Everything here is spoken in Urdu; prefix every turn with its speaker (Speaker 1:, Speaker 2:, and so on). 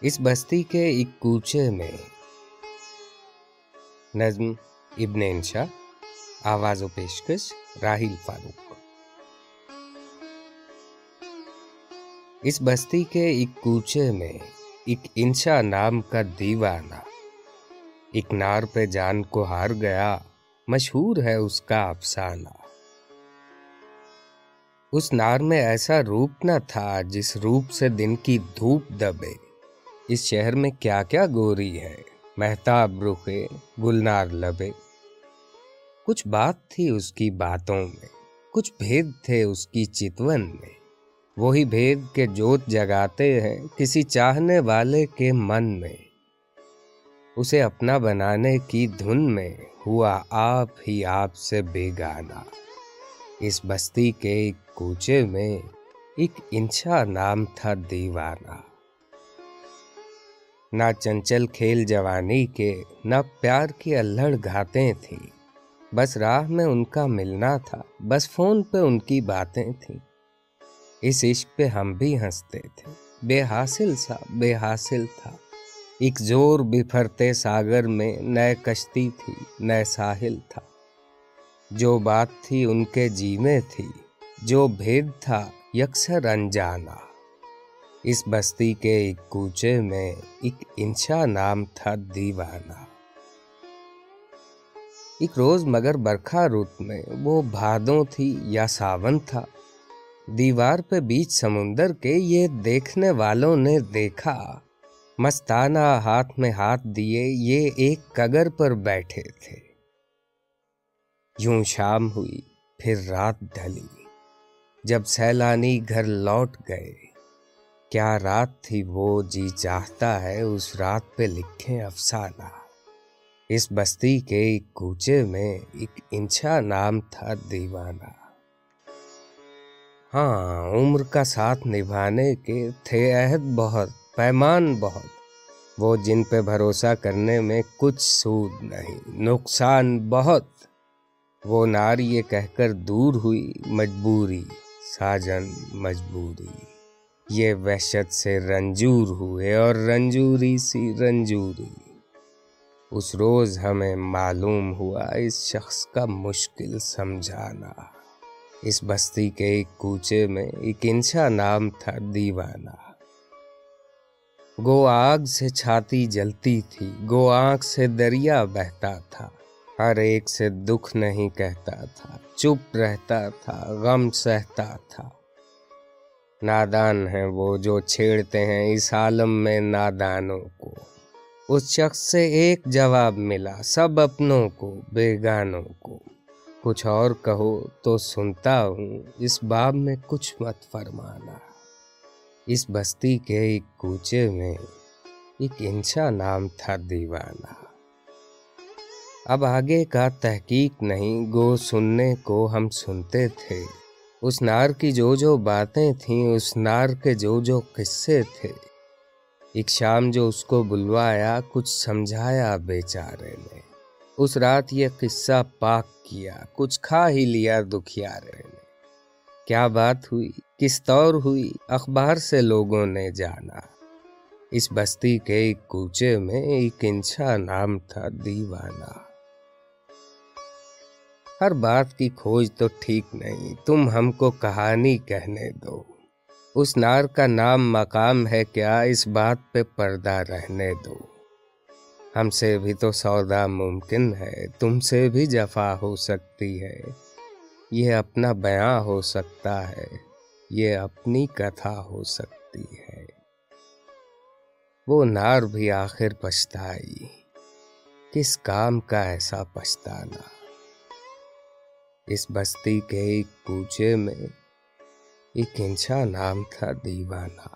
Speaker 1: اس بستی کے ایک کوچے میں۔ نظم، ابن انشا آواز و پیشکش راہیل فاروق۔ اس بستی کے ایک کوچے میں ایک انشا نام کا دیوانہ، ایک نار پہ جان کو ہار گیا، مشہور ہے اس کا افسانہ۔ اس نار میں ایسا روپ نہ تھا جس روپ سے دن کی دھوپ دبے۔ اس شہر میں کیا کیا گوری ہے؟ محتاب رخے گلنار لبے۔ کچھ بات تھی اس کی باتوں میں، کچھ بھید تھے اس کی چتون میں۔ وہی بھید کے جوت جگاتے ہیں کسی چاہنے والے کے من میں۔ اسے اپنا بنانے کی دھن میں ہوا آپ ہی آپ سے بیگانا اس بستی کے ایک کوچے میں ایک انچا نام تھا دیوانہ۔ نہ چنچل کھیل جوانی کے، نہ پیار کی الڑ گھاتیں تھیں۔ بس راہ میں ان کا ملنا تھا، بس فون پہ ان کی باتیں تھیں۔ اس عشق پہ ہم بھی ہنستے تھے۔ بے حاصل سا، بے حاصل تھا۔ ایک زور بفرتے ساگر میں نئے کشتی تھی نئے ساحل تھا۔ جو بات تھی ان کے جی میں تھی، جو بھید تھا، یکسر انجانا۔ اس بستی کے ایک کوچے میں ایک انشا نام تھا دیوانہ۔ ایک روز مگر برکھا روت میں وہ بھادوں تھی یا ساون تھا۔ دیوار پہ بیچ سمندر کے یہ دیکھنے والوں نے دیکھا۔ مستانہ ہاتھ میں ہاتھ دیے یہ ایک کگر پر بیٹھے تھے۔ یوں شام ہوئی، پھر رات ڈھلی۔ جب سیلانی گھر لوٹ گئے۔ کیا رات تھی وہ جی چاہتا ہے اس رات پہ لکھیں افسانہ۔ اس بستی کے ایک کوچے میں ایک انچا نام تھا دیوانہ۔ ہاں عمر کا ساتھ نبھانے کے تھے عہد بہت، پیمان بہت۔ وہ جن پہ بھروسہ کرنے میں کچھ سود نہیں، نقصان بہت۔ وہ نار یہ کہہ کر دور ہوئی، مجبوری، ساجن مجبوری۔ یہ وحشت سے رنجور ہوئے اور رنجوری سی رنجوری۔ اس روز ہمیں معلوم ہوا اس شخص کا مشکل سمجھانا۔ اس بستی کے ایک کوچے میں ایک انشا نام تھا دیوانہ۔ گو آگ سے چھاتی جلتی تھی، گو آنکھ سے دریا بہتا تھا۔ ہر ایک سے دکھ نہیں کہتا تھا، چپ رہتا تھا، غم سہتا تھا۔ نادان ہیں وہ جو چھیڑتے ہیں اس عالم میں نادانوں کو۔ اس شخص سے ایک جواب ملا، سب اپنوں کو، بیگانوں کو۔ کچھ اور کہو تو سنتا ہوں، اس باب میں کچھ مت فرمانا۔ اس بستی کے ایک کوچے میں ایک انشا نام تھا دیوانہ۔ اب آگے کا تحقیق نہیں، گو سننے کو ہم سنتے تھے۔ اس نار کی جو جو باتیں تھیں، اس نار کے جو جو قصے تھے۔ ایک شام جو اس کو بلوایا، کچھ سمجھایا بیچارے نے۔ اس رات یہ قصہ پاک کیا، کچھ کھا ہی لیا دکھیارے نے۔ کیا بات ہوئی؟ کس طور ہوئی؟ اخبار سے لوگوں نے جانا۔ اس بستی کے ایک کوچے میں ایک انچا نام تھا دیوانہ ہر بات کی کھوج تو ٹھیک نہیں، تم ہم کو کہانی کہنے دو۔ اس نار کا نام مقام ہے کیا، اس بات پہ پردہ رہنے دو۔ ہم سے بھی تو سودا ممکن ہے، تم سے بھی جفا ہو سکتی ہے۔ یہ اپنا بیاں ہو سکتا ہے، یہ اپنی کتھا ہو سکتی ہے۔ وہ نار بھی آخر پچھتائی، کس کام کا ایسا پچھتانا؟ اس بستی کے ایک کوچے میں ایک انچا نام تھا دیوانہ